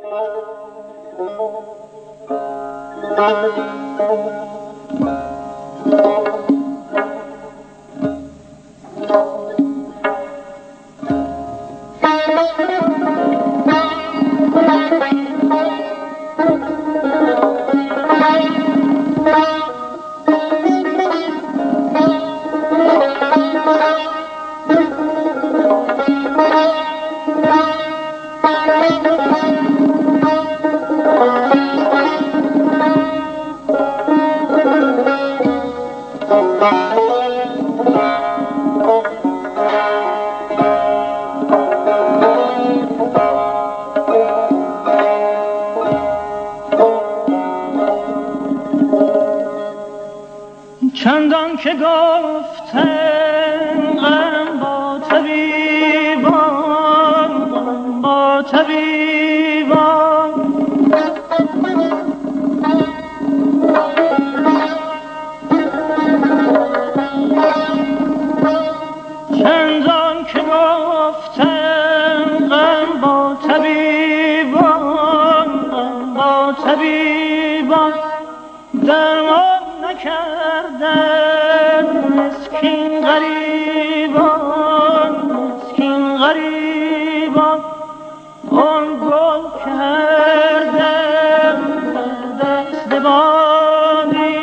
چندان که گفتم غم با طبیبان با طبیبان. چندان که گفتم غم با طبیبان با طبیبان. درمان نکردن مسکین غریبان مسکین غریبان. آن گل کردم دست بادی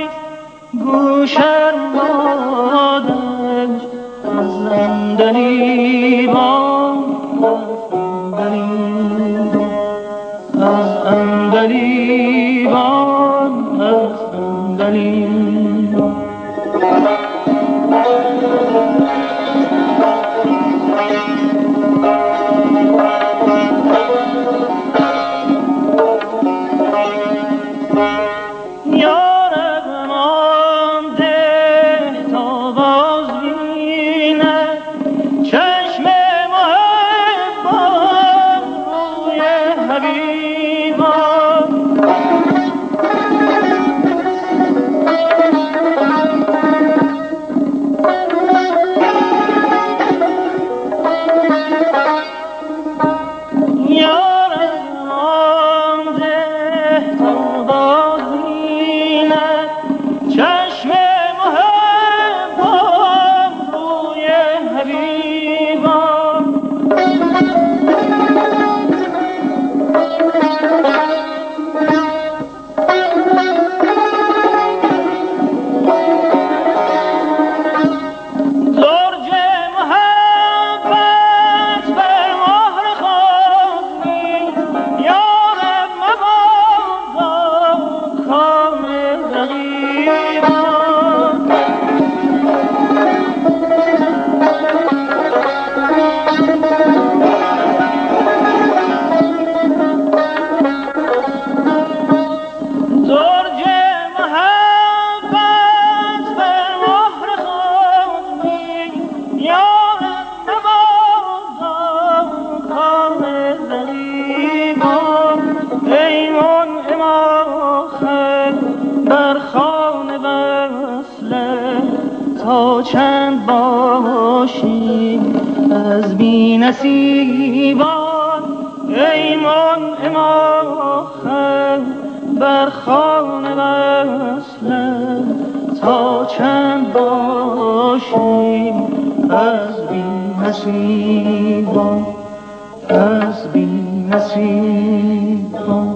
گوشر بادش از از اندلیبان از ای منعم آخر بر خان وصله تا چند باشی از بی نصیبان ای منعم آخر بر خان وصله تا چند باشی از بی نصیبان از بی نصیبان